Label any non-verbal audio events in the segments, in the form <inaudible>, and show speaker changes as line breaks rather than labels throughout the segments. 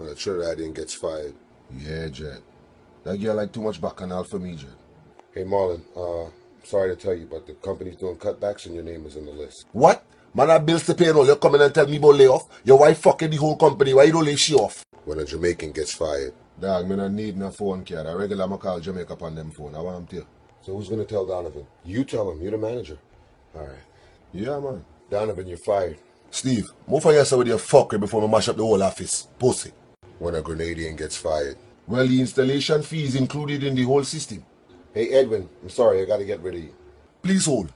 when a Trinidadian gets fired.
Yeah, Jet. That girl like too much bacchanal for me, Jet.
Hey, Marlon, uh, sorry to tell you, but the company's doing cutbacks and your name is on the list.
What? Man, I bills to pay and all. You come in and tell me about layoff? Your wife fucking the whole company. Why you don't lay she off?
When a Jamaican gets fired.
Dog, me not need no phone card. I regular me call Jamaica on them phone. I want him to.
So who's gonna tell Donovan? You tell him. You're the manager. All right.
Yeah, man.
Donovan, you're fired.
Steve, move for yourself with your fuckery before me mash up the whole office. Pussy.
When a Grenadian gets fired.
Well, the installation fee is included in the whole system.
Hey, Edwin, I'm sorry. I gotta get rid of you.
Please hold.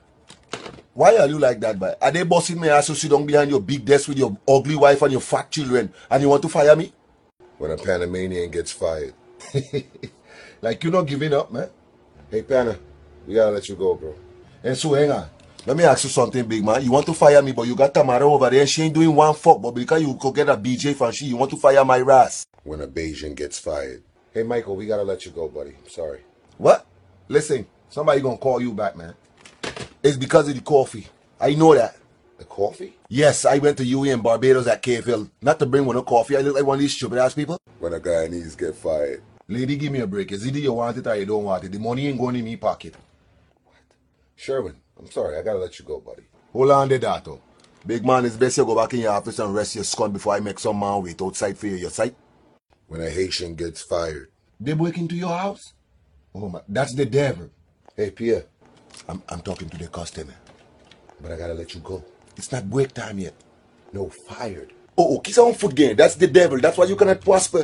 Why are you like that, boy? Are they bossing me ass to sit down behind your big desk with your ugly wife and your fat children and you want to fire me?
When a Panamanian gets fired. <laughs>
like you're not giving up, man.
Hey, Pana, we gotta let you go, bro.
And so hang on. Let me ask you something, big man. You want to fire me, but you got Tamara over there she ain't doing one fuck, but because you go get a BJ from she, you want to fire my ass.
When a Bajan gets fired. Hey, Michael, we gotta let you go, buddy. I'm sorry.
What? Listen, somebody gonna call you back, man. It's because of the coffee. I know that.
The coffee?
Yes, I went to UE in Barbados at KFL. Not to bring one of coffee. I look like one of these stupid ass people.
When a Guyanese get fired.
Lady, give me a break. It's either you want it or you don't want it. The money ain't going in me pocket. What?
Sherwin, I'm sorry. I gotta let you go, buddy.
Hold on there, Dato. Big man, it's best you go back in your office and rest your skull before I make some man wait outside for you. Your sight?
When a Haitian gets fired.
They break into your house? Oh my, that's the devil.
Hey, Pierre,
I'm, I'm talking to the customer.
but I gotta let you go.
It's not break time yet.
No, fired.
Oh, oh, kiss on foot game. That's the devil. That's why you cannot prosper.